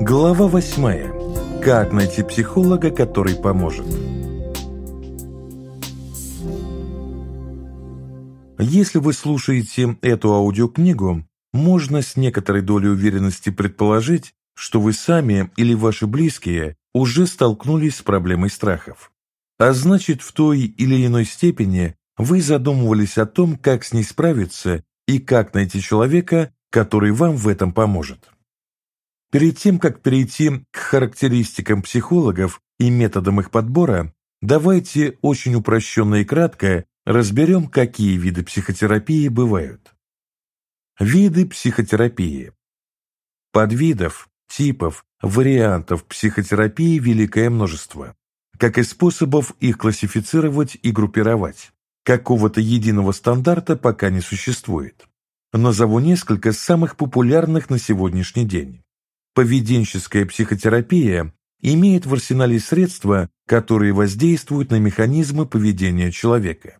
Глава восьмая. Как найти психолога, который поможет? Если вы слушаете эту аудиокнигу, можно с некоторой долей уверенности предположить, что вы сами или ваши близкие уже столкнулись с проблемой страхов. А значит, в той или иной степени вы задумывались о том, как с ней справиться и как найти человека, который вам в этом поможет. Перед тем, как перейти к характеристикам психологов и методам их подбора, давайте очень упрощенно и кратко разберем, какие виды психотерапии бывают. Виды психотерапии. Подвидов, типов, вариантов психотерапии великое множество, как и способов их классифицировать и группировать. Какого-то единого стандарта пока не существует. Назову несколько самых популярных на сегодняшний день. Поведенческая психотерапия имеет в арсенале средства, которые воздействуют на механизмы поведения человека.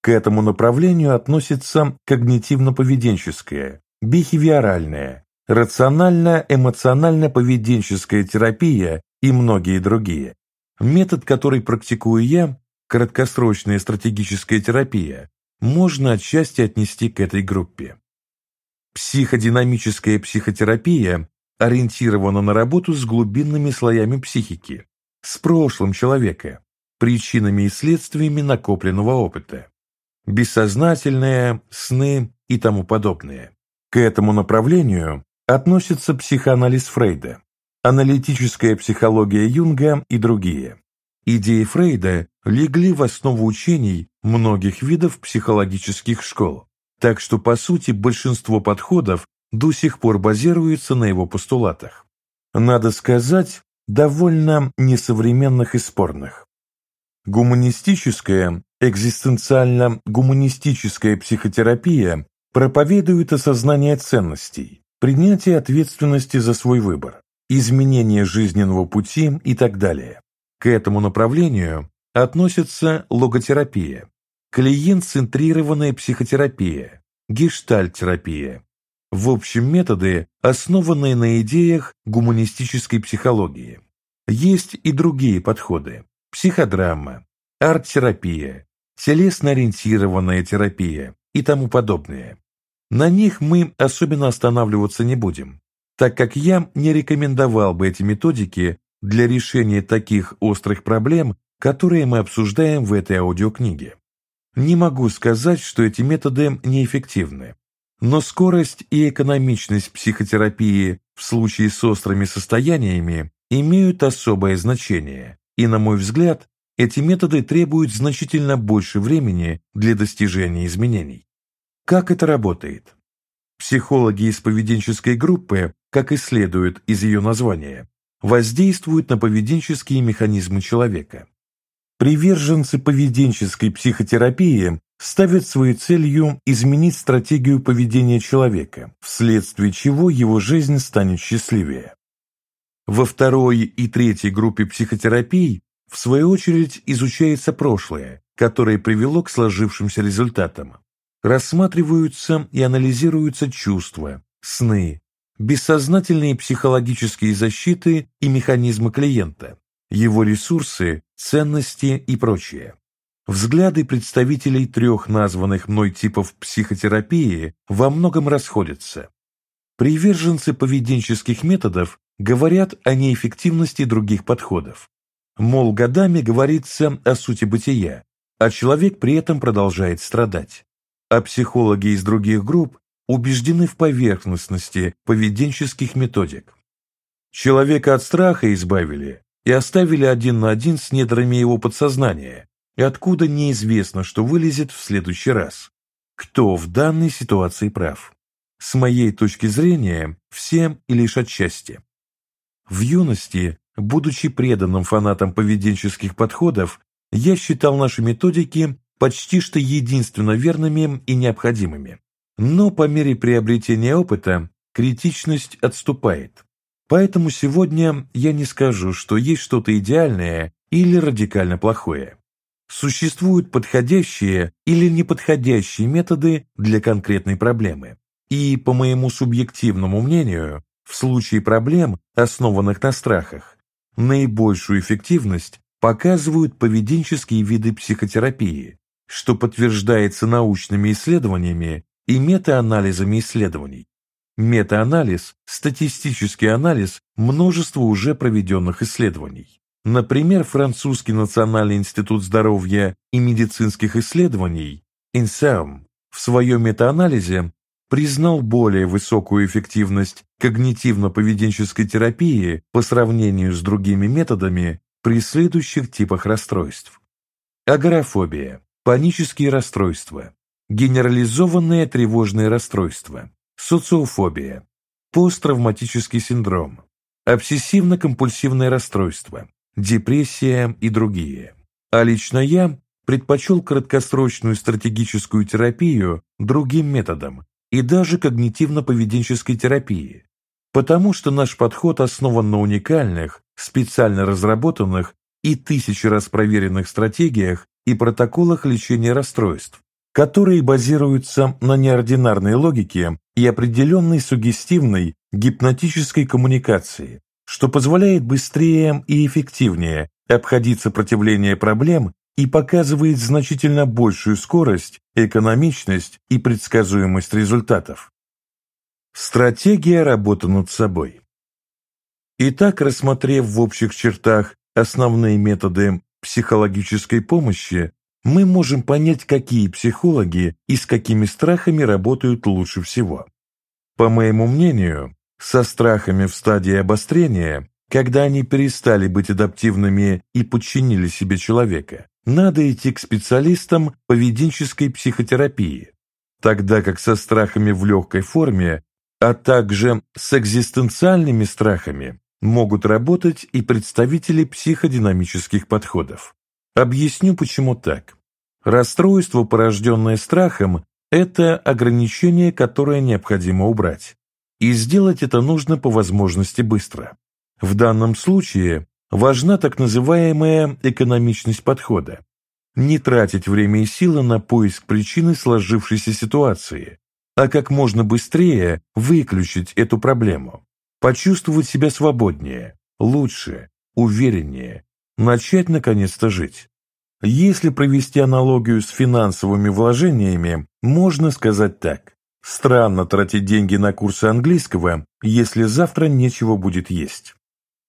К этому направлению относится когнитивно-поведенческая, бихевиоральная, рационально-эмоционально-поведенческая терапия и многие другие. Метод, который практикую я, краткосрочная стратегическая терапия, можно отчасти отнести к этой группе. Психодинамическая психотерапия ориентирована на работу с глубинными слоями психики, с прошлым человека, причинами и следствиями накопленного опыта, бессознательное, сны и тому подобное. К этому направлению относится психоанализ Фрейда, аналитическая психология Юнга и другие. Идеи Фрейда легли в основу учений многих видов психологических школ, так что, по сути, большинство подходов до сих пор базируются на его постулатах. Надо сказать, довольно несовременных и спорных. Гуманистическая, экзистенциально-гуманистическая психотерапия проповедует осознание ценностей, принятие ответственности за свой выбор, изменение жизненного пути и так далее. К этому направлению относится логотерапия, клиент-центрированная психотерапия, гештальт-терапия, в общем методы, основанные на идеях гуманистической психологии. Есть и другие подходы – психодрама, арт-терапия, телесно-ориентированная терапия и тому подобное. На них мы особенно останавливаться не будем, так как я не рекомендовал бы эти методики для решения таких острых проблем, которые мы обсуждаем в этой аудиокниге. Не могу сказать, что эти методы неэффективны, но скорость и экономичность психотерапии в случае с острыми состояниями имеют особое значение, и, на мой взгляд, эти методы требуют значительно больше времени для достижения изменений. Как это работает? Психологи из поведенческой группы, как и следует из ее названия, воздействуют на поведенческие механизмы человека. Приверженцы поведенческой психотерапии ставят своей целью изменить стратегию поведения человека, вследствие чего его жизнь станет счастливее. Во второй и третьей группе психотерапий, в свою очередь, изучается прошлое, которое привело к сложившимся результатам. Рассматриваются и анализируются чувства, сны, бессознательные психологические защиты и механизмы клиента, его ресурсы, ценности и прочее. Взгляды представителей трех названных мной типов психотерапии во многом расходятся. Приверженцы поведенческих методов говорят о неэффективности других подходов. Мол, годами говорится о сути бытия, а человек при этом продолжает страдать. А психологи из других групп убеждены в поверхностности поведенческих методик. Человека от страха избавили и оставили один на один с недрами его подсознания, и откуда неизвестно, что вылезет в следующий раз. Кто в данной ситуации прав? С моей точки зрения, все и лишь отчасти. В юности, будучи преданным фанатом поведенческих подходов, я считал наши методики почти что единственно верными и необходимыми. Но по мере приобретения опыта критичность отступает. Поэтому сегодня я не скажу, что есть что-то идеальное или радикально плохое. Существуют подходящие или неподходящие методы для конкретной проблемы. И, по моему субъективному мнению, в случае проблем, основанных на страхах, наибольшую эффективность показывают поведенческие виды психотерапии, что подтверждается научными исследованиями и метаанализами исследований. Метаанализ – статистический анализ множества уже проведенных исследований. Например, Французский национальный институт здоровья и медицинских исследований INSERM в своем метаанализе признал более высокую эффективность когнитивно-поведенческой терапии по сравнению с другими методами при следующих типах расстройств. Агорафобия, панические расстройства, генерализованное тревожное расстройство, социофобия, посттравматический синдром, обсессивно-компульсивное расстройство, депрессия и другие. А лично я предпочел краткосрочную стратегическую терапию другим методам и даже когнитивно-поведенческой терапии, потому что наш подход основан на уникальных, специально разработанных и тысячи раз проверенных стратегиях и протоколах лечения расстройств, которые базируются на неординарной логике и определенной сугестивной гипнотической коммуникации, что позволяет быстрее и эффективнее обходить сопротивление проблем и показывает значительно большую скорость, экономичность и предсказуемость результатов. Стратегия работы над собой. Итак, рассмотрев в общих чертах основные методы психологической помощи, мы можем понять, какие психологи и с какими страхами работают лучше всего. По моему мнению, со страхами в стадии обострения, когда они перестали быть адаптивными и подчинили себе человека, надо идти к специалистам поведенческой психотерапии, тогда как со страхами в легкой форме, а также с экзистенциальными страхами могут работать и представители психодинамических подходов. Объясню, почему так. Расстройство, порожденное страхом, это ограничение, которое необходимо убрать. И сделать это нужно по возможности быстро. В данном случае важна так называемая экономичность подхода. Не тратить время и силы на поиск причины сложившейся ситуации, а как можно быстрее выключить эту проблему, почувствовать себя свободнее, лучше, увереннее, начать наконец-то жить. Если провести аналогию с финансовыми вложениями, можно сказать так. Странно тратить деньги на курсы английского, если завтра нечего будет есть.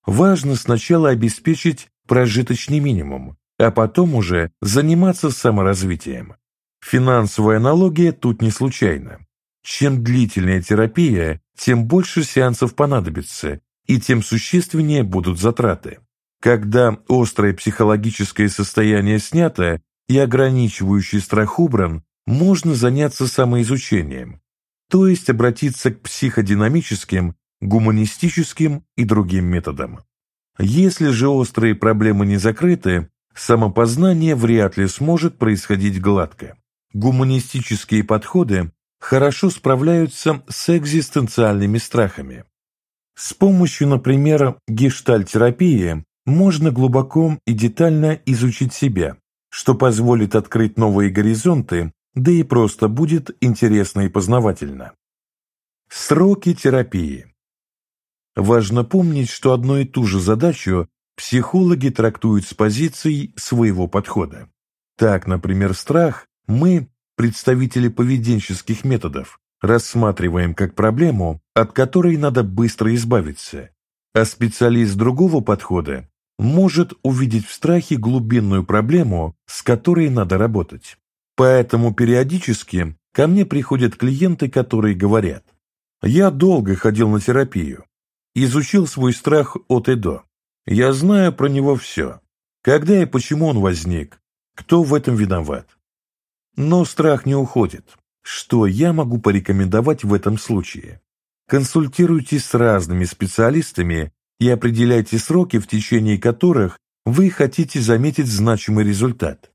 Важно сначала обеспечить прожиточный минимум, а потом уже заниматься саморазвитием. Финансовая аналогия тут не случайна. Чем длительнее терапия, тем больше сеансов понадобится, и тем существеннее будут затраты. Когда острое психологическое состояние снято и ограничивающий страх убран, можно заняться самоизучением, то есть обратиться к психодинамическим, гуманистическим и другим методам. Если же острые проблемы не закрыты, самопознание вряд ли сможет происходить гладко. Гуманистические подходы хорошо справляются с экзистенциальными страхами. С помощью, например, гештальтерапии можно глубоко и детально изучить себя, что позволит открыть новые горизонты, да и просто будет интересно и познавательно. Сроки терапии. Важно помнить, что одну и ту же задачу психологи трактуют с позицией своего подхода. Так, например, страх мы, представители поведенческих методов, рассматриваем как проблему, от которой надо быстро избавиться, а специалист другого подхода может увидеть в страхе глубинную проблему, с которой надо работать. Поэтому периодически ко мне приходят клиенты, которые говорят, «Я долго ходил на терапию, изучил свой страх от и до. Я знаю про него все. Когда и почему он возник, кто в этом виноват. Но страх не уходит. Что я могу порекомендовать в этом случае? Консультируйтесь с разными специалистами и определяйте сроки, в течение которых вы хотите заметить значимый результат.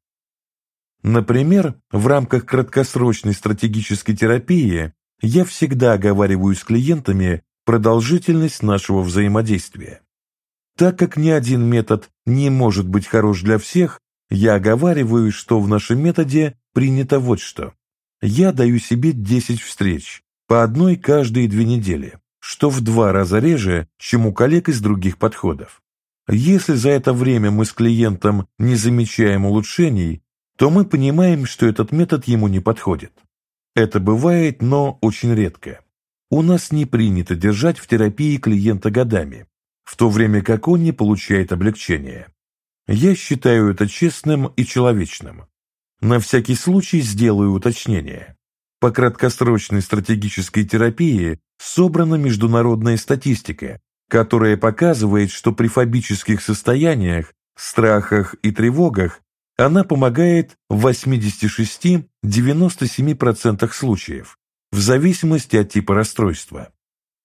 Например, в рамках краткосрочной стратегической терапии я всегда оговариваю с клиентами продолжительность нашего взаимодействия. Так как ни один метод не может быть хорош для всех, я оговариваю, что в нашем методе принято вот что. Я даю себе 10 встреч, по одной каждые две недели, что в два раза реже, чем у коллег из других подходов. Если за это время мы с клиентом не замечаем улучшений, то мы понимаем, что этот метод ему не подходит. Это бывает, но очень редко. У нас не принято держать в терапии клиента годами, в то время как он не получает облегчения. Я считаю это честным и человечным. На всякий случай сделаю уточнение. По краткосрочной стратегической терапии собрана международная статистика, которая показывает, что при фобических состояниях, страхах и тревогах она помогает в 86-97% случаев, в зависимости от типа расстройства.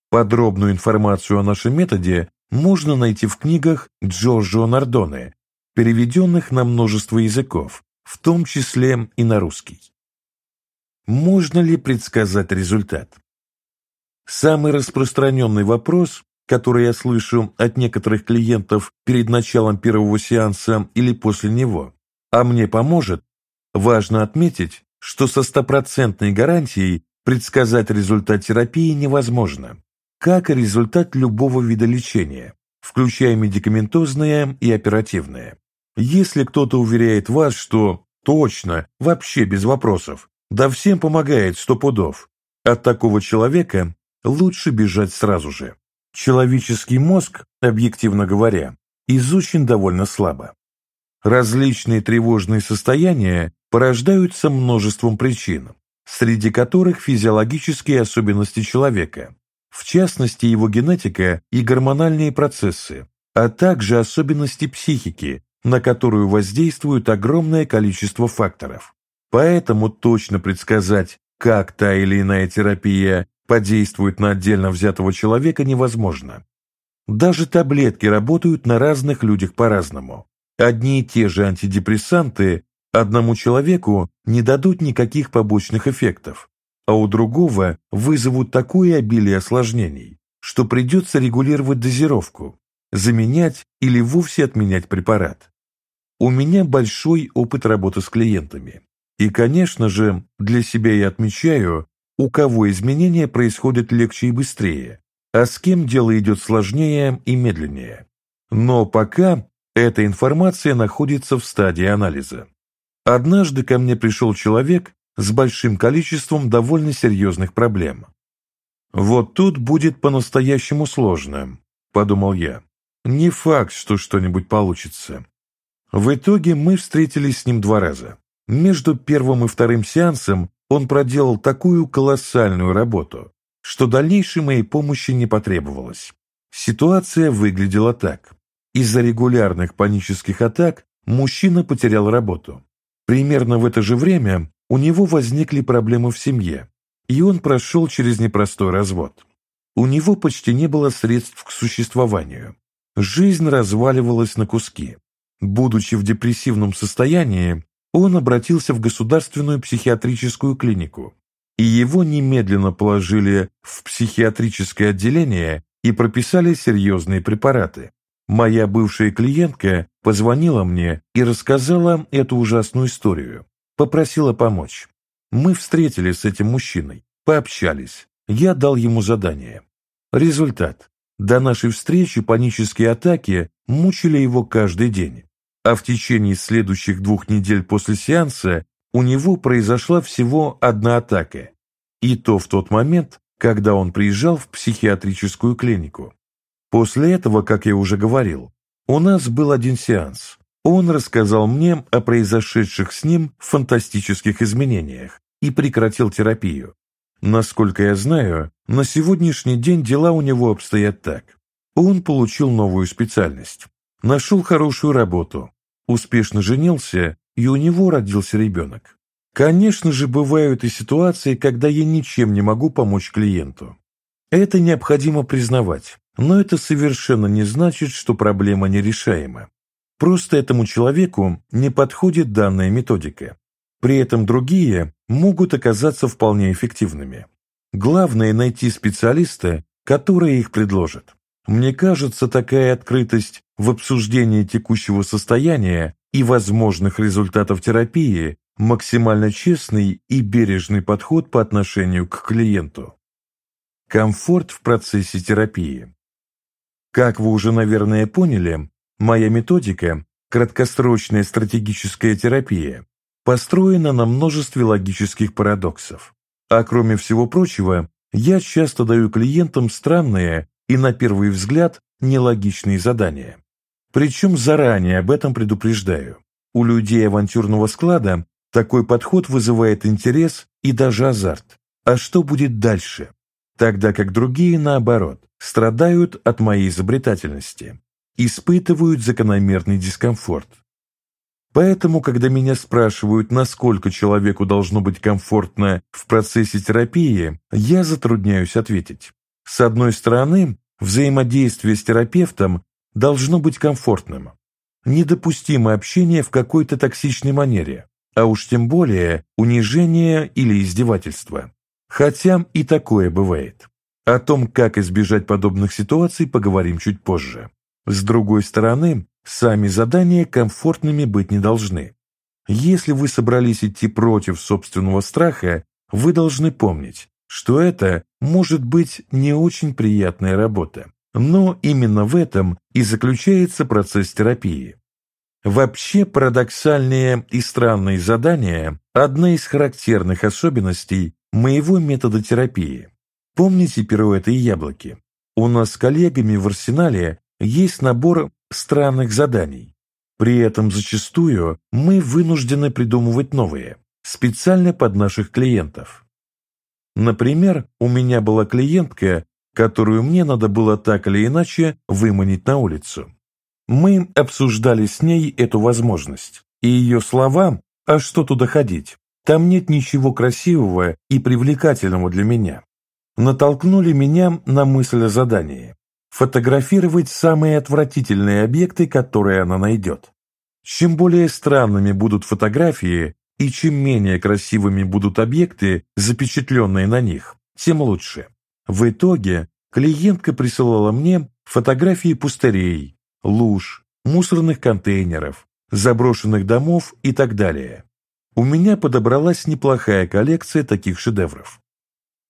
Подробную информацию о нашем методе можно найти в книгах Джорджо Нардоне, переведенных на множество языков, в том числе и на русский. Можно ли предсказать результат? Самый распространенный вопрос, который я слышу от некоторых клиентов перед началом первого сеанса или после него, а мне поможет, важно отметить, что со стопроцентной гарантией предсказать результат терапии невозможно, как и результат любого вида лечения, включая медикаментозное и оперативное. Если кто-то уверяет вас, что точно, вообще без вопросов, да всем помогает сто пудов, от такого человека лучше бежать сразу же. Человеческий мозг, объективно говоря, изучен довольно слабо. Различные тревожные состояния порождаются множеством причин, среди которых физиологические особенности человека, в частности его генетика и гормональные процессы, а также особенности психики, на которую воздействует огромное количество факторов. Поэтому точно предсказать, как та или иная терапия подействует на отдельно взятого человека невозможно. Даже таблетки работают на разных людях по-разному. Одни и те же антидепрессанты одному человеку не дадут никаких побочных эффектов, а у другого вызовут такое обилие осложнений, что придется регулировать дозировку, заменять или вовсе отменять препарат. У меня большой опыт работы с клиентами. И, конечно же, для себя я отмечаю, у кого изменения происходят легче и быстрее, а с кем дело идет сложнее и медленнее. Но пока эта информация находится в стадии анализа. Однажды ко мне пришел человек с большим количеством довольно серьезных проблем. «Вот тут будет по-настоящему сложно», – подумал я. «Не факт, что что-нибудь получится». В итоге мы встретились с ним два раза. Между первым и вторым сеансом он проделал такую колоссальную работу, что дальнейшей моей помощи не потребовалось. Ситуация выглядела так. Из-за регулярных панических атак мужчина потерял работу. Примерно в это же время у него возникли проблемы в семье, и он прошел через непростой развод. У него почти не было средств к существованию. Жизнь разваливалась на куски. Будучи в депрессивном состоянии, он обратился в государственную психиатрическую клинику, и его немедленно положили в психиатрическое отделение и прописали серьезные препараты. Моя бывшая клиентка позвонила мне и рассказала эту ужасную историю. Попросила помочь. Мы встретились с этим мужчиной, пообщались. Я дал ему задание. Результат. До нашей встречи панические атаки мучили его каждый день. А в течение следующих двух недель после сеанса у него произошла всего одна атака. И то в тот момент, когда он приезжал в психиатрическую клинику. После этого, как я уже говорил, у нас был один сеанс. Он рассказал мне о произошедших с ним фантастических изменениях и прекратил терапию. Насколько я знаю, на сегодняшний день дела у него обстоят так. Он получил новую специальность, нашел хорошую работу, успешно женился, и у него родился ребенок. Конечно же, бывают и ситуации, когда я ничем не могу помочь клиенту. Это необходимо признавать. Но это совершенно не значит, что проблема нерешаема. Просто этому человеку не подходит данная методика. При этом другие могут оказаться вполне эффективными. Главное найти специалиста, который их предложит. Мне кажется, такая открытость в обсуждении текущего состояния и возможных результатов терапии максимально честный и бережный подход по отношению к клиенту. Комфорт в процессе терапии. Как вы уже, наверное, поняли, моя методика – краткосрочная стратегическая терапия – построена на множестве логических парадоксов. А кроме всего прочего, я часто даю клиентам странные и, на первый взгляд, нелогичные задания. Причем заранее об этом предупреждаю. У людей авантюрного склада такой подход вызывает интерес и даже азарт. А что будет дальше? Тогда как другие, наоборот, страдают от моей изобретательности, испытывают закономерный дискомфорт. Поэтому, когда меня спрашивают, насколько человеку должно быть комфортно в процессе терапии, я затрудняюсь ответить. С одной стороны, взаимодействие с терапевтом должно быть комфортным. Недопустимо общение в какой-то токсичной манере, а уж тем более унижение или издевательство. Хотя и такое бывает. О том, как избежать подобных ситуаций, поговорим чуть позже. С другой стороны, Сами задания комфортными быть не должны. Если вы собрались идти против собственного страха, вы должны помнить, что это может быть не очень приятная работа. Но именно в этом и заключается процесс терапии. Вообще парадоксальные и странные задания – одна из характерных особенностей моего метода терапии. Помните пируэты и яблоки? У нас с коллегами в арсенале есть набор странных заданий. При этом зачастую мы вынуждены придумывать новые, специально под наших клиентов. Например, у меня была клиентка, которую мне надо было так или иначе выманить на улицу. Мы обсуждали с ней эту возможность, и ее слова «А что туда ходить? Там нет ничего красивого и привлекательного для меня» натолкнули меня на мысль о задании фотографировать самые отвратительные объекты, которые она найдет. Чем более странными будут фотографии и чем менее красивыми будут объекты, запечатленные на них, тем лучше. В итоге клиентка присылала мне фотографии пустырей, луж, мусорных контейнеров, заброшенных домов и так далее. У меня подобралась неплохая коллекция таких шедевров.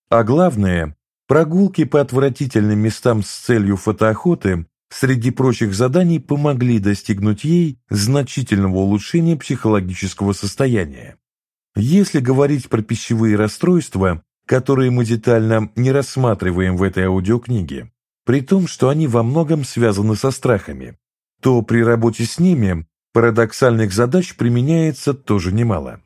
А главное, Прогулки по отвратительным местам с целью фотоохоты среди прочих заданий помогли достигнуть ей значительного улучшения психологического состояния. Если говорить про пищевые расстройства, которые мы детально не рассматриваем в этой аудиокниге, при том, что они во многом связаны со страхами, то при работе с ними парадоксальных задач применяется тоже немало.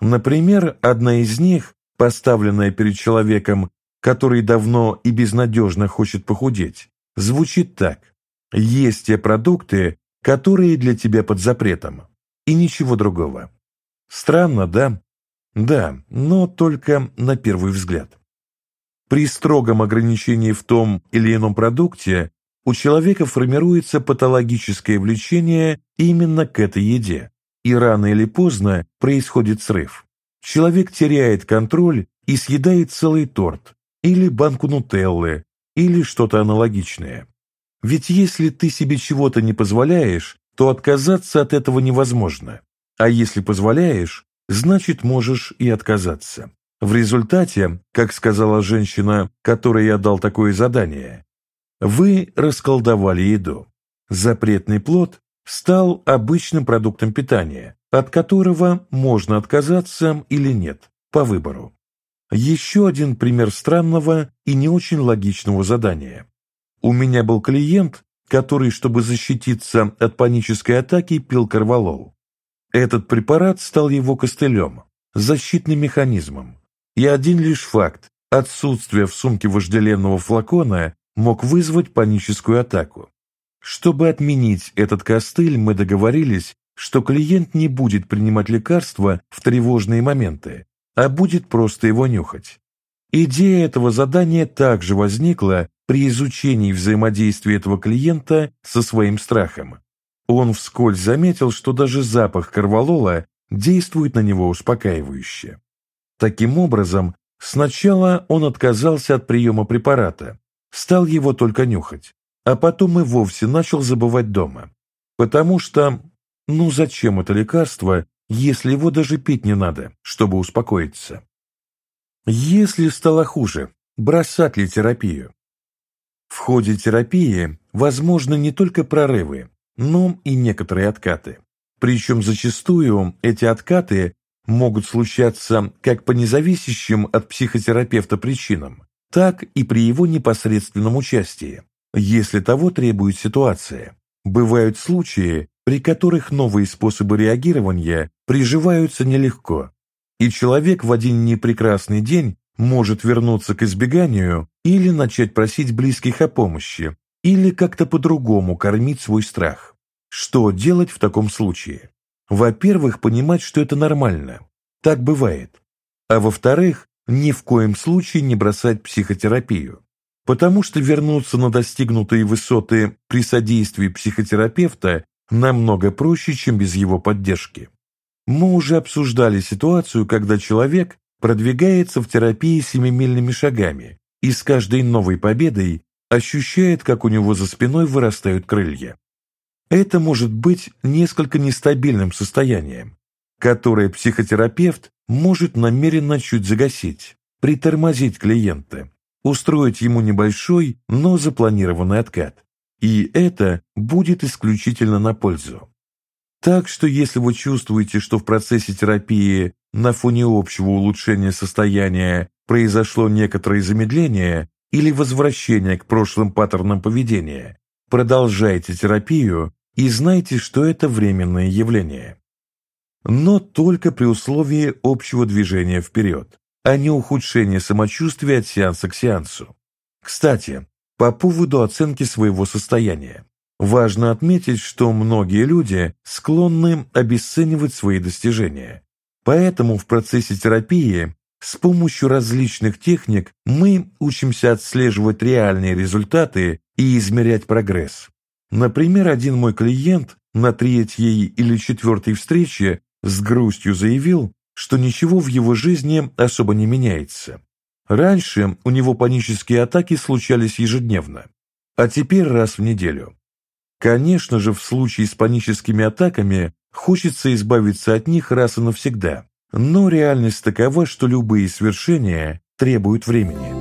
Например, одна из них, поставленная перед человеком который давно и безнадежно хочет похудеть, звучит так. Есть те продукты, которые для тебя под запретом, и ничего другого. Странно, да? Да, но только на первый взгляд. При строгом ограничении в том или ином продукте у человека формируется патологическое влечение именно к этой еде, и рано или поздно происходит срыв. Человек теряет контроль и съедает целый торт, или банку нутеллы, или что-то аналогичное. Ведь если ты себе чего-то не позволяешь, то отказаться от этого невозможно. А если позволяешь, значит можешь и отказаться. В результате, как сказала женщина, которой я дал такое задание, вы расколдовали еду. Запретный плод стал обычным продуктом питания, от которого можно отказаться или нет, по выбору. Еще один пример странного и не очень логичного задания. У меня был клиент, который, чтобы защититься от панической атаки, пил карвалол. Этот препарат стал его костылем, защитным механизмом. И один лишь факт – отсутствие в сумке вожделенного флакона мог вызвать паническую атаку. Чтобы отменить этот костыль, мы договорились, что клиент не будет принимать лекарства в тревожные моменты, а будет просто его нюхать. Идея этого задания также возникла при изучении взаимодействия этого клиента со своим страхом. Он вскользь заметил, что даже запах карвалола действует на него успокаивающе. Таким образом, сначала он отказался от приема препарата, стал его только нюхать, а потом и вовсе начал забывать дома. Потому что, ну зачем это лекарство, если его даже пить не надо, чтобы успокоиться. Если стало хуже, бросать ли терапию. В ходе терапии возможны не только прорывы, но и некоторые откаты. Причем зачастую эти откаты могут случаться как по независящим от психотерапевта причинам, так и при его непосредственном участии, если того требует ситуация. Бывают случаи, при которых новые способы реагирования приживаются нелегко, и человек в один непрекрасный день может вернуться к избеганию или начать просить близких о помощи, или как-то по-другому кормить свой страх. Что делать в таком случае? Во-первых, понимать, что это нормально. Так бывает. А во-вторых, ни в коем случае не бросать психотерапию. Потому что вернуться на достигнутые высоты при содействии психотерапевта намного проще, чем без его поддержки. Мы уже обсуждали ситуацию, когда человек продвигается в терапии семимильными шагами и с каждой новой победой ощущает, как у него за спиной вырастают крылья. Это может быть несколько нестабильным состоянием, которое психотерапевт может намеренно чуть загасить, притормозить клиента, устроить ему небольшой, но запланированный откат. И это будет исключительно на пользу. Так что если вы чувствуете, что в процессе терапии на фоне общего улучшения состояния произошло некоторое замедление или возвращение к прошлым паттернам поведения, продолжайте терапию и знайте, что это временное явление. Но только при условии общего движения вперед, а не ухудшения самочувствия от сеанса к сеансу. Кстати, по поводу оценки своего состояния. Важно отметить, что многие люди склонны обесценивать свои достижения. Поэтому в процессе терапии с помощью различных техник мы учимся отслеживать реальные результаты и измерять прогресс. Например, один мой клиент на третьей или четвертой встрече с грустью заявил, что ничего в его жизни особо не меняется. Раньше у него панические атаки случались ежедневно, а теперь раз в неделю. Конечно же, в случае с паническими атаками хочется избавиться от них раз и навсегда, но реальность такова, что любые свершения требуют времени.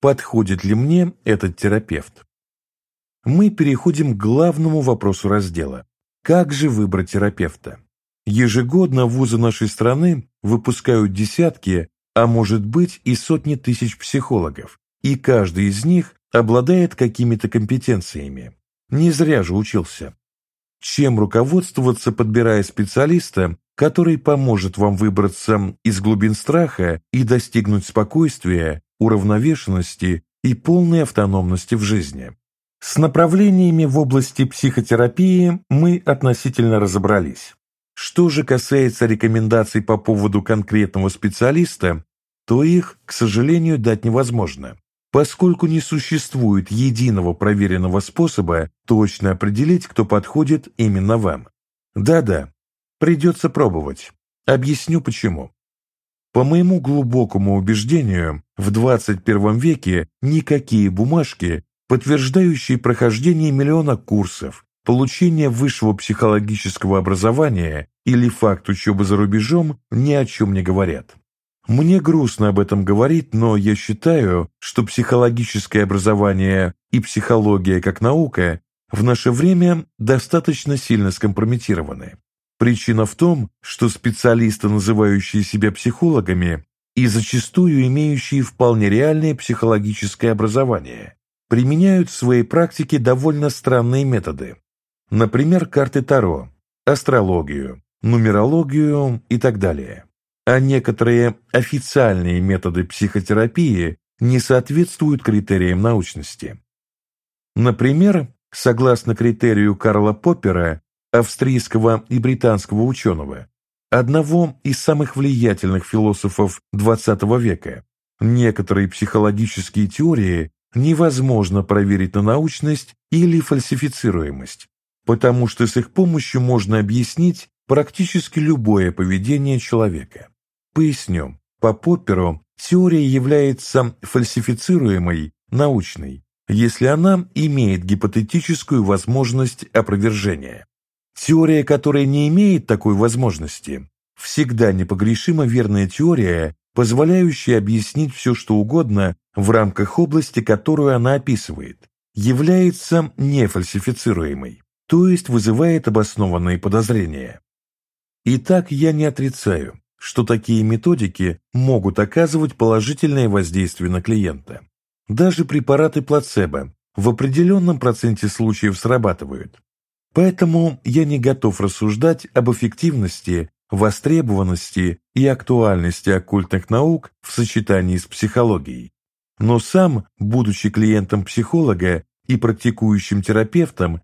Подходит ли мне этот терапевт? Мы переходим к главному вопросу раздела. Как же выбрать терапевта? Ежегодно вузы нашей страны выпускают десятки, а может быть и сотни тысяч психологов, и каждый из них обладает какими-то компетенциями. Не зря же учился. Чем руководствоваться, подбирая специалиста, который поможет вам выбраться из глубин страха и достигнуть спокойствия, уравновешенности и полной автономности в жизни? С направлениями в области психотерапии мы относительно разобрались. Что же касается рекомендаций по поводу конкретного специалиста, то их, к сожалению, дать невозможно, поскольку не существует единого проверенного способа точно определить, кто подходит именно вам. Да-да, придется пробовать. Объясню почему. По моему глубокому убеждению, в 21 веке никакие бумажки, подтверждающие прохождение миллиона курсов, получение высшего психологического образования или факт учебы за рубежом ни о чем не говорят. Мне грустно об этом говорить, но я считаю, что психологическое образование и психология как наука в наше время достаточно сильно скомпрометированы. Причина в том, что специалисты, называющие себя психологами, и зачастую имеющие вполне реальное психологическое образование, применяют в своей практике довольно странные методы. Например, карты Таро, астрологию, нумерологию и так далее а некоторые официальные методы психотерапии не соответствуют критериям научности. Например, согласно критерию Карла Поппера, австрийского и британского ученого, одного из самых влиятельных философов XX века, некоторые психологические теории невозможно проверить на научность или фальсифицируемость, потому что с их помощью можно объяснить практически любое поведение человека. Поясню. По Попперу теория является фальсифицируемой, научной, если она имеет гипотетическую возможность опровержения. Теория, которая не имеет такой возможности, всегда непогрешимо верная теория, позволяющая объяснить все, что угодно в рамках области, которую она описывает, является нефальсифицируемой, то есть вызывает обоснованные подозрения. Итак, я не отрицаю, что такие методики могут оказывать положительное воздействие на клиента. Даже препараты плацебо в определенном проценте случаев срабатывают. Поэтому я не готов рассуждать об эффективности, востребованности и актуальности оккультных наук в сочетании с психологией. Но сам, будучи клиентом психолога и практикующим терапевтом,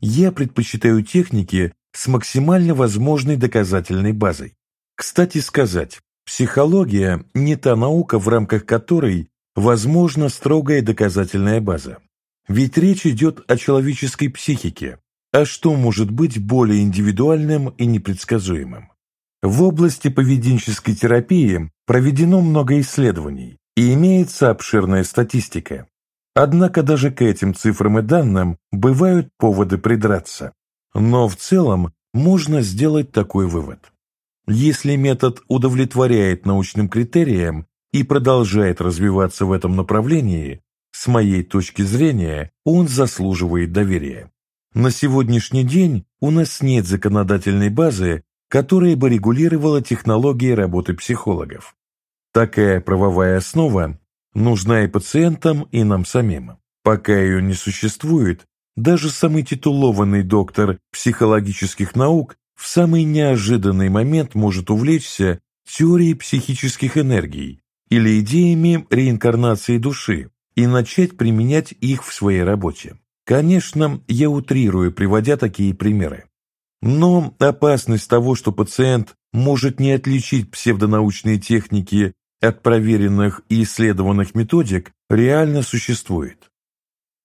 я предпочитаю техники с максимально возможной доказательной базой. Кстати сказать, психология не та наука, в рамках которой возможна строгая доказательная база. Ведь речь идет о человеческой психике, а что может быть более индивидуальным и непредсказуемым? В области поведенческой терапии проведено много исследований и имеется обширная статистика. Однако даже к этим цифрам и данным бывают поводы придраться. Но в целом можно сделать такой вывод. Если метод удовлетворяет научным критериям и продолжает развиваться в этом направлении, с моей точки зрения, он заслуживает доверия. На сегодняшний день у нас нет законодательной базы, которая бы регулировала технологии работы психологов. Такая правовая основа нужна и пациентам, и нам самим. Пока ее не существует, даже самый титулованный доктор психологических наук в самый неожиданный момент может увлечься теорией психических энергий или идеями реинкарнации души и начать применять их в своей работе. Конечно, я утрирую, приводя такие примеры. Но опасность того, что пациент может не отличить псевдонаучные техники от проверенных и исследованных методик, реально существует.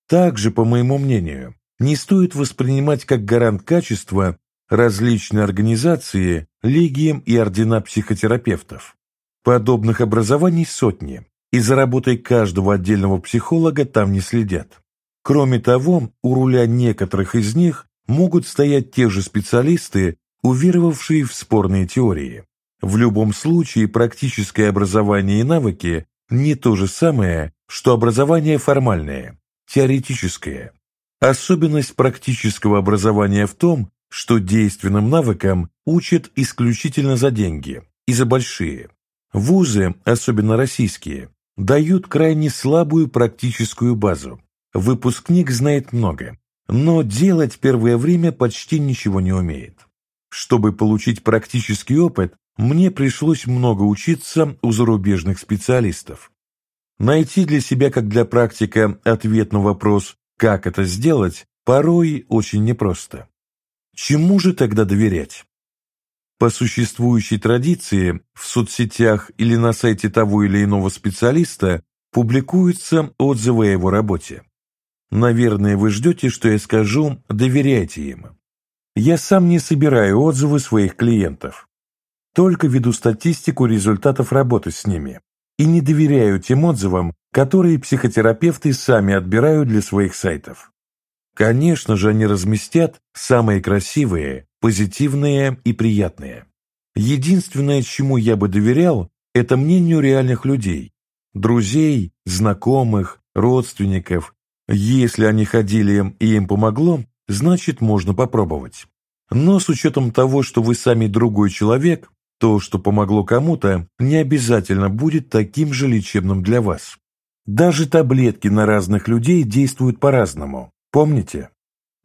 Также, по моему мнению, не стоит воспринимать как гарант качества различные организации, лиги и ордена психотерапевтов. Подобных образований сотни, и за работой каждого отдельного психолога там не следят. Кроме того, у руля некоторых из них могут стоять те же специалисты, уверовавшие в спорные теории. В любом случае практическое образование и навыки не то же самое, что образование формальное, теоретическое. Особенность практического образования в том, что действенным навыкам учат исключительно за деньги и за большие. Вузы, особенно российские, дают крайне слабую практическую базу. Выпускник знает много, но делать первое время почти ничего не умеет. Чтобы получить практический опыт, мне пришлось много учиться у зарубежных специалистов. Найти для себя, как для практика, ответ на вопрос «как это сделать» порой очень непросто. Чему же тогда доверять? По существующей традиции, в соцсетях или на сайте того или иного специалиста публикуются отзывы о его работе. Наверное, вы ждете, что я скажу «доверяйте им». Я сам не собираю отзывы своих клиентов. Только веду статистику результатов работы с ними и не доверяю тем отзывам, которые психотерапевты сами отбирают для своих сайтов. Конечно же, они разместят самые красивые, позитивные и приятные. Единственное, чему я бы доверял, это мнению реальных людей, друзей, знакомых, родственников. Если они ходили и им помогло, значит можно попробовать. Но с учетом того, что вы сами другой человек, то, что помогло кому-то, не обязательно будет таким же лечебным для вас. Даже таблетки на разных людей действуют по-разному. Помните?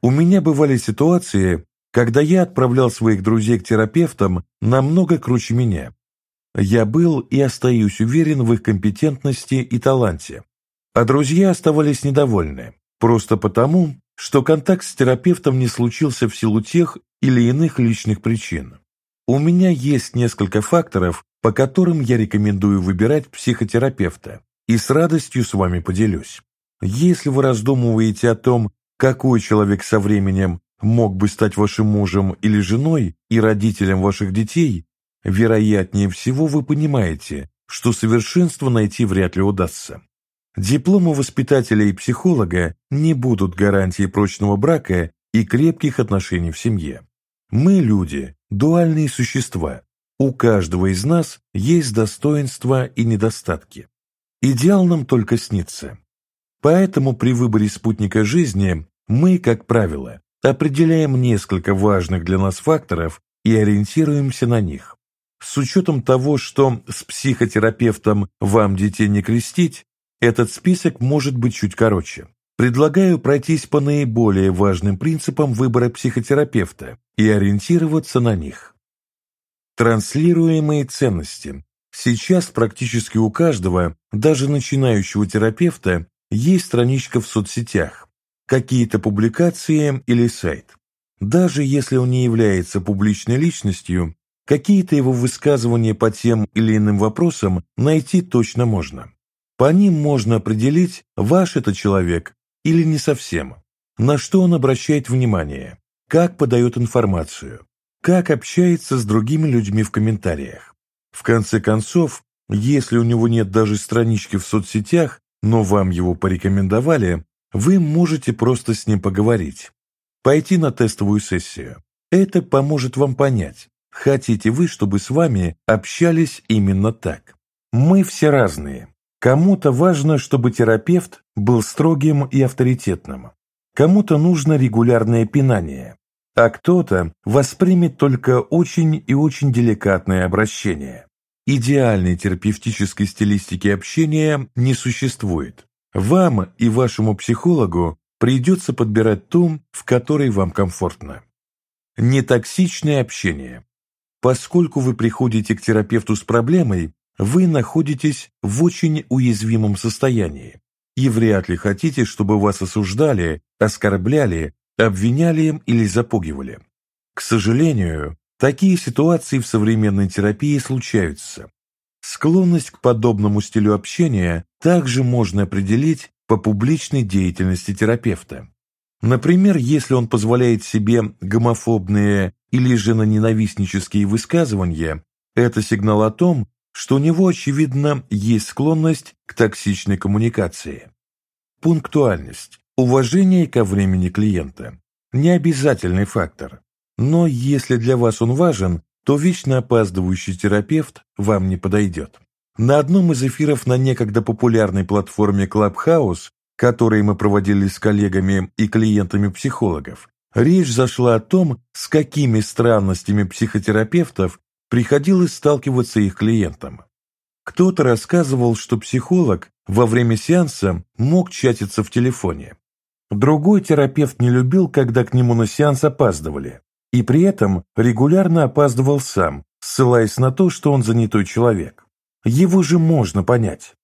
У меня бывали ситуации, когда я отправлял своих друзей к терапевтам намного круче меня. Я был и остаюсь уверен в их компетентности и таланте. А друзья оставались недовольны, просто потому, что контакт с терапевтом не случился в силу тех или иных личных причин. У меня есть несколько факторов, по которым я рекомендую выбирать психотерапевта, и с радостью с вами поделюсь. Если вы раздумываете о том, какой человек со временем мог бы стать вашим мужем или женой и родителем ваших детей, вероятнее всего вы понимаете, что совершенство найти вряд ли удастся. Дипломы воспитателя и психолога не будут гарантией прочного брака и крепких отношений в семье. Мы, люди, дуальные существа. У каждого из нас есть достоинства и недостатки. Идеал нам только снится. Поэтому при выборе спутника жизни мы, как правило, определяем несколько важных для нас факторов и ориентируемся на них. С учетом того, что с психотерапевтом вам детей не крестить, этот список может быть чуть короче. Предлагаю пройтись по наиболее важным принципам выбора психотерапевта и ориентироваться на них. Транслируемые ценности. Сейчас практически у каждого, даже начинающего терапевта, есть страничка в соцсетях, какие-то публикации или сайт. Даже если он не является публичной личностью, какие-то его высказывания по тем или иным вопросам найти точно можно. По ним можно определить, ваш это человек или не совсем, на что он обращает внимание, как подает информацию, как общается с другими людьми в комментариях. В конце концов, если у него нет даже странички в соцсетях, но вам его порекомендовали, вы можете просто с ним поговорить, пойти на тестовую сессию. Это поможет вам понять, хотите вы, чтобы с вами общались именно так. Мы все разные, Кому-то важно, чтобы терапевт был строгим и авторитетным. Кому-то нужно регулярное пинание, а кто-то воспримет только очень и очень деликатное обращение. Идеальной терапевтической стилистики общения не существует. Вам и вашему психологу придется подбирать ту, в которой вам комфортно. Нетоксичное общение. Поскольку вы приходите к терапевту с проблемой, вы находитесь в очень уязвимом состоянии и вряд ли хотите, чтобы вас осуждали, оскорбляли, обвиняли или запугивали. К сожалению, такие ситуации в современной терапии случаются. Склонность к подобному стилю общения также можно определить по публичной деятельности терапевта. Например, если он позволяет себе гомофобные или женоненавистнические высказывания, это сигнал о том, что у него, очевидно, есть склонность к токсичной коммуникации. Пунктуальность, уважение ко времени клиента – не обязательный фактор. Но если для вас он важен, то вечно опаздывающий терапевт вам не подойдет. На одном из эфиров на некогда популярной платформе Clubhouse, который мы проводили с коллегами и клиентами психологов, речь зашла о том, с какими странностями психотерапевтов приходилось сталкиваться их клиентам. Кто-то рассказывал, что психолог во время сеанса мог чатиться в телефоне. Другой терапевт не любил, когда к нему на сеанс опаздывали, и при этом регулярно опаздывал сам, ссылаясь на то, что он занятой человек. Его же можно понять.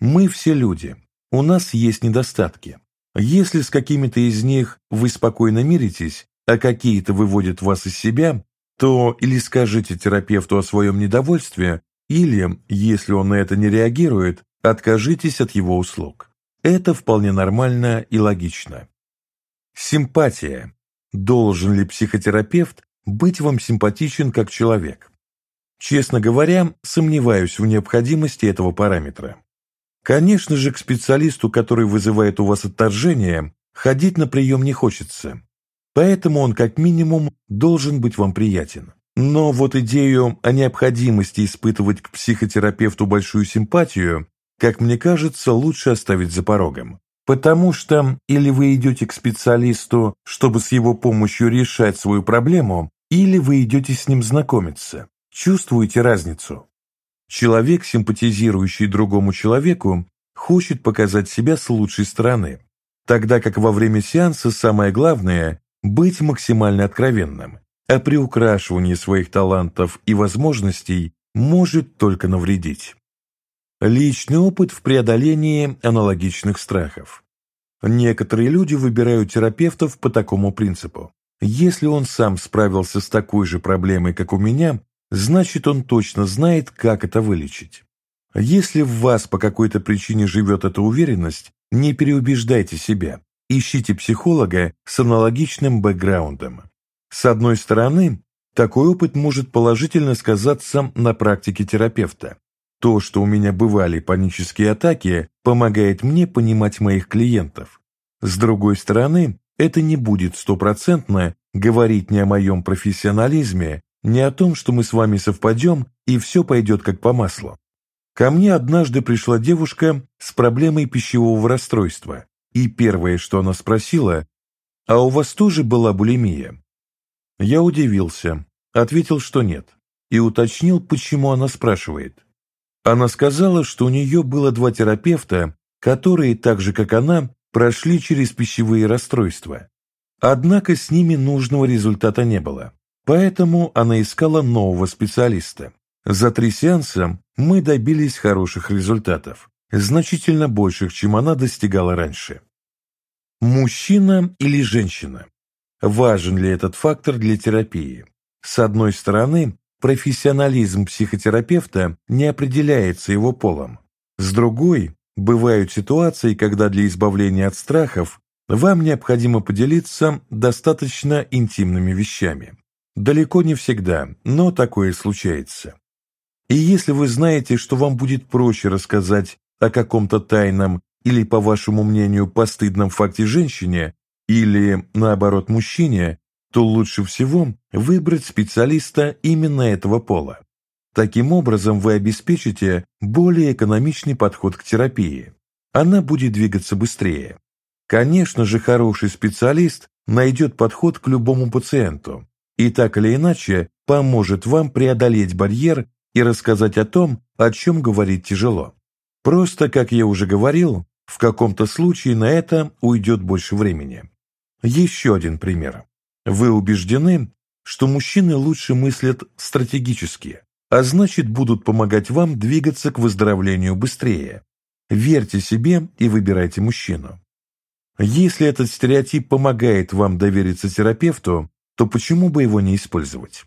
Мы все люди, у нас есть недостатки. Если с какими-то из них вы спокойно миритесь, а какие-то выводят вас из себя, то или скажите терапевту о своем недовольстве, или, если он на это не реагирует, откажитесь от его услуг. Это вполне нормально и логично. Симпатия. Должен ли психотерапевт быть вам симпатичен как человек? Честно говоря, сомневаюсь в необходимости этого параметра. Конечно же, к специалисту, который вызывает у вас отторжение, ходить на прием не хочется, Поэтому он как минимум должен быть вам приятен. Но вот идею о необходимости испытывать к психотерапевту большую симпатию, как мне кажется, лучше оставить за порогом. Потому что или вы идете к специалисту, чтобы с его помощью решать свою проблему, или вы идете с ним знакомиться. Чувствуете разницу? Человек, симпатизирующий другому человеку, хочет показать себя с лучшей стороны, тогда как во время сеанса самое главное быть максимально откровенным, а приукрашивание своих талантов и возможностей может только навредить. Личный опыт в преодолении аналогичных страхов. Некоторые люди выбирают терапевтов по такому принципу. Если он сам справился с такой же проблемой, как у меня, значит он точно знает, как это вылечить. Если в вас по какой-то причине живет эта уверенность, не переубеждайте себя. Ищите психолога с аналогичным бэкграундом. С одной стороны, такой опыт может положительно сказаться на практике терапевта. То, что у меня бывали панические атаки, помогает мне понимать моих клиентов. С другой стороны, это не будет стопроцентно говорить ни о моем профессионализме, ни о том, что мы с вами совпадем и все пойдет как по маслу. Ко мне однажды пришла девушка с проблемой пищевого расстройства, и первое, что она спросила, «А у вас тоже была булимия?» Я удивился, ответил, что нет, и уточнил, почему она спрашивает. Она сказала, что у нее было два терапевта, которые, так же как она, прошли через пищевые расстройства. Однако с ними нужного результата не было, поэтому она искала нового специалиста. За три сеанса мы добились хороших результатов, значительно больших, чем она достигала раньше. Мужчина или женщина? Важен ли этот фактор для терапии? С одной стороны, профессионализм психотерапевта не определяется его полом. С другой, бывают ситуации, когда для избавления от страхов вам необходимо поделиться достаточно интимными вещами. Далеко не всегда, но такое случается. И если вы знаете, что вам будет проще рассказать о каком-то тайном или, по вашему мнению, постыдном факте женщине, или, наоборот, мужчине, то лучше всего выбрать специалиста именно этого пола. Таким образом, вы обеспечите более экономичный подход к терапии. Она будет двигаться быстрее. Конечно же, хороший специалист найдет подход к любому пациенту и так или иначе поможет вам преодолеть барьер и рассказать о том, о чем говорить тяжело. Просто, как я уже говорил, в каком-то случае на это уйдет больше времени. Еще один пример. Вы убеждены, что мужчины лучше мыслят стратегически, а значит будут помогать вам двигаться к выздоровлению быстрее. Верьте себе и выбирайте мужчину. Если этот стереотип помогает вам довериться терапевту, то почему бы его не использовать?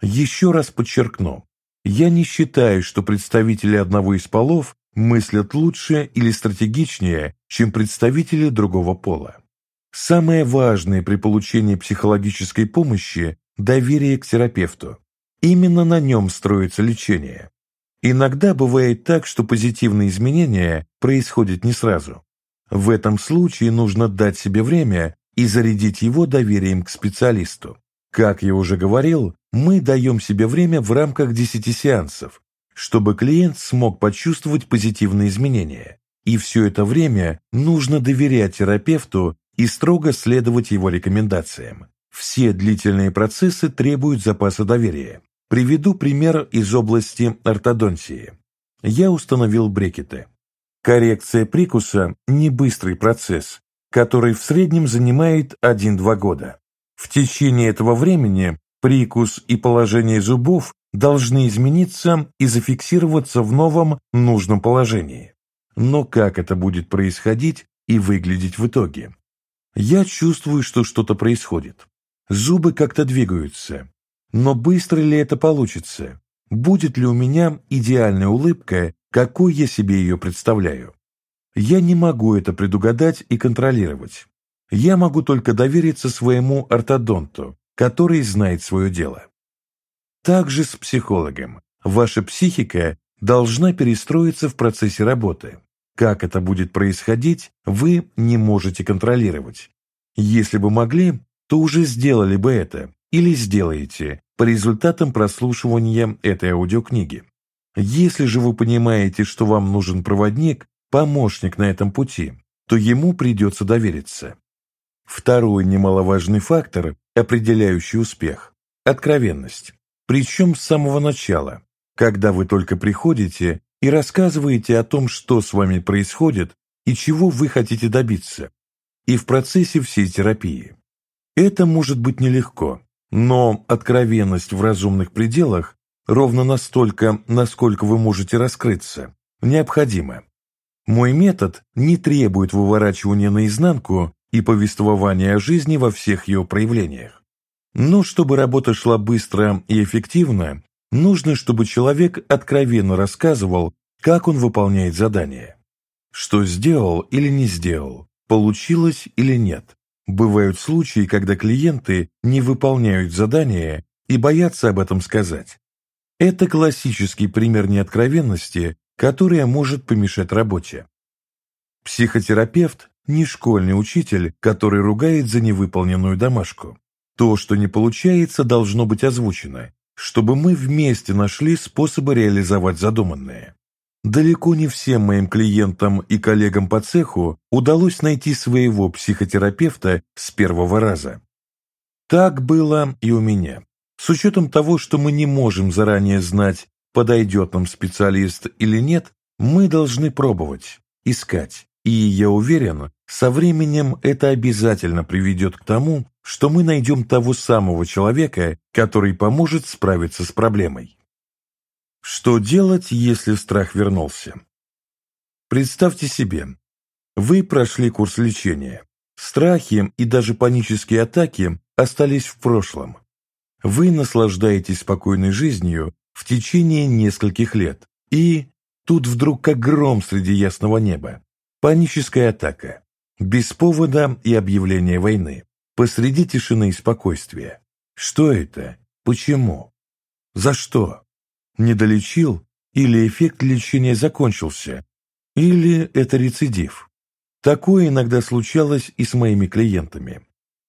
Еще раз подчеркну, я не считаю, что представители одного из полов мыслят лучше или стратегичнее, чем представители другого пола. Самое важное при получении психологической помощи – доверие к терапевту. Именно на нем строится лечение. Иногда бывает так, что позитивные изменения происходят не сразу. В этом случае нужно дать себе время и зарядить его доверием к специалисту. Как я уже говорил, мы даем себе время в рамках 10 сеансов, чтобы клиент смог почувствовать позитивные изменения. И все это время нужно доверять терапевту и строго следовать его рекомендациям. Все длительные процессы требуют запаса доверия. Приведу пример из области ортодонтии. Я установил брекеты. Коррекция прикуса – не быстрый процесс, который в среднем занимает 1-2 года. В течение этого времени прикус и положение зубов должны измениться и зафиксироваться в новом нужном положении. Но как это будет происходить и выглядеть в итоге? Я чувствую, что что-то происходит. Зубы как-то двигаются. Но быстро ли это получится? Будет ли у меня идеальная улыбка, какой я себе ее представляю? Я не могу это предугадать и контролировать. Я могу только довериться своему ортодонту, который знает свое дело. Также с психологом. Ваша психика должна перестроиться в процессе работы. Как это будет происходить, вы не можете контролировать. Если бы могли, то уже сделали бы это или сделаете по результатам прослушивания этой аудиокниги. Если же вы понимаете, что вам нужен проводник, помощник на этом пути, то ему придется довериться. Второй немаловажный фактор, определяющий успех – откровенность. Причем с самого начала, когда вы только приходите и рассказываете о том, что с вами происходит и чего вы хотите добиться, и в процессе всей терапии. Это может быть нелегко, но откровенность в разумных пределах ровно настолько, насколько вы можете раскрыться, необходима. Мой метод не требует выворачивания наизнанку и повествования о жизни во всех ее проявлениях. Но чтобы работа шла быстро и эффективно, нужно, чтобы человек откровенно рассказывал, как он выполняет задание. Что сделал или не сделал, получилось или нет. Бывают случаи, когда клиенты не выполняют задание и боятся об этом сказать. Это классический пример неоткровенности, которая может помешать работе. Психотерапевт не школьный учитель, который ругает за невыполненную домашку. То, что не получается, должно быть озвучено, чтобы мы вместе нашли способы реализовать задуманное. Далеко не всем моим клиентам и коллегам по цеху удалось найти своего психотерапевта с первого раза. Так было и у меня. С учетом того, что мы не можем заранее знать, подойдет нам специалист или нет, мы должны пробовать, искать. И я уверен, со временем это обязательно приведет к тому, что мы найдем того самого человека, который поможет справиться с проблемой. Что делать, если страх вернулся? Представьте себе, вы прошли курс лечения. Страхи и даже панические атаки остались в прошлом. Вы наслаждаетесь спокойной жизнью в течение нескольких лет. И тут вдруг как гром среди ясного неба. Паническая атака. Без повода и объявления войны. Посреди тишины и спокойствия. Что это? Почему? За что? Не долечил? Или эффект лечения закончился? Или это рецидив? Такое иногда случалось и с моими клиентами.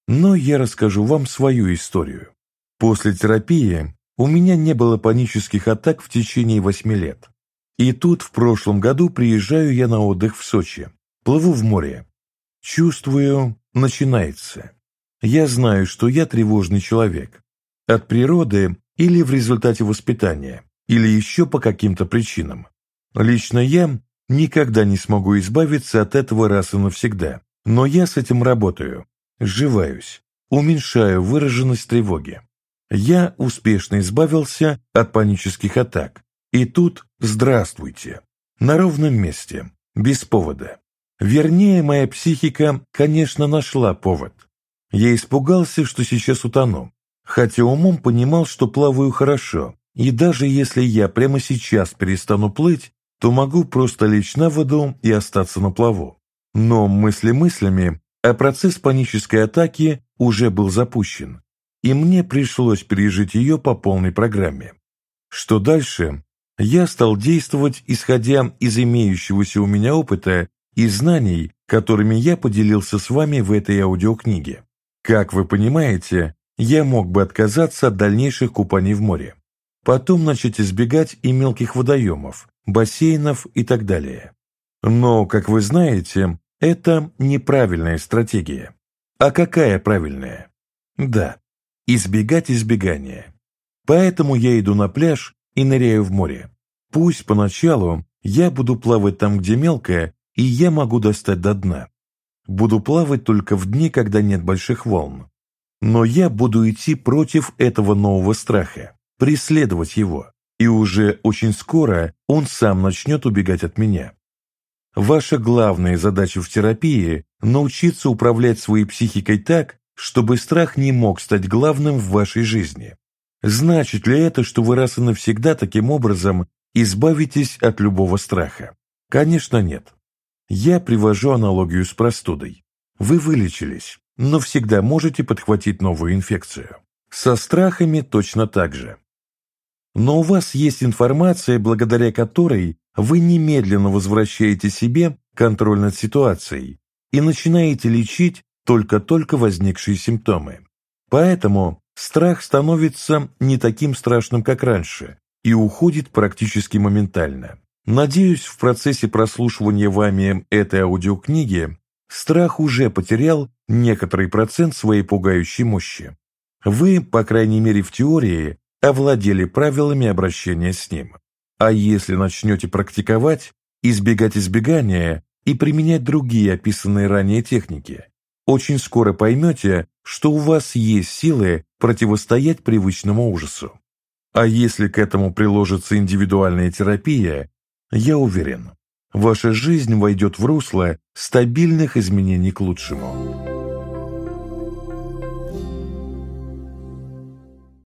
Но я расскажу вам свою историю. После терапии у меня не было панических атак в течение восьми лет. И тут в прошлом году приезжаю я на отдых в Сочи. Плыву в море. Чувствую, начинается. Я знаю, что я тревожный человек. От природы или в результате воспитания, или еще по каким-то причинам. Лично я никогда не смогу избавиться от этого раз и навсегда. Но я с этим работаю, сживаюсь, уменьшаю выраженность тревоги. Я успешно избавился от панических атак. И тут здравствуйте. На ровном месте, без повода. Вернее, моя психика, конечно, нашла повод. Я испугался, что сейчас утону, хотя умом понимал, что плаваю хорошо, и даже если я прямо сейчас перестану плыть, то могу просто лечь на воду и остаться на плаву. Но мысли мыслями, а процесс панической атаки уже был запущен, и мне пришлось пережить ее по полной программе. Что дальше? Я стал действовать, исходя из имеющегося у меня опыта и знаний, которыми я поделился с вами в этой аудиокниге. Как вы понимаете, я мог бы отказаться от дальнейших купаний в море, потом начать избегать и мелких водоемов, бассейнов и так далее. Но, как вы знаете, это неправильная стратегия. А какая правильная? Да, избегать избегания. Поэтому я иду на пляж и ныряю в море. Пусть поначалу я буду плавать там, где мелкое, и я могу достать до дна. Буду плавать только в дни, когда нет больших волн. Но я буду идти против этого нового страха, преследовать его, и уже очень скоро он сам начнет убегать от меня. Ваша главная задача в терапии – научиться управлять своей психикой так, чтобы страх не мог стать главным в вашей жизни. Значит ли это, что вы раз и навсегда таким образом избавитесь от любого страха? Конечно, нет. Я привожу аналогию с простудой. Вы вылечились, но всегда можете подхватить новую инфекцию. Со страхами точно так же. Но у вас есть информация, благодаря которой вы немедленно возвращаете себе контроль над ситуацией и начинаете лечить только-только возникшие симптомы. Поэтому страх становится не таким страшным, как раньше, и уходит практически моментально. Надеюсь, в процессе прослушивания вами этой аудиокниги страх уже потерял некоторый процент своей пугающей мощи. Вы, по крайней мере в теории, овладели правилами обращения с ним. А если начнете практиковать, избегать избегания и применять другие описанные ранее техники, очень скоро поймете, что у вас есть силы противостоять привычному ужасу. А если к этому приложится индивидуальная терапия, я уверен, ваша жизнь войдет в русло стабильных изменений к лучшему.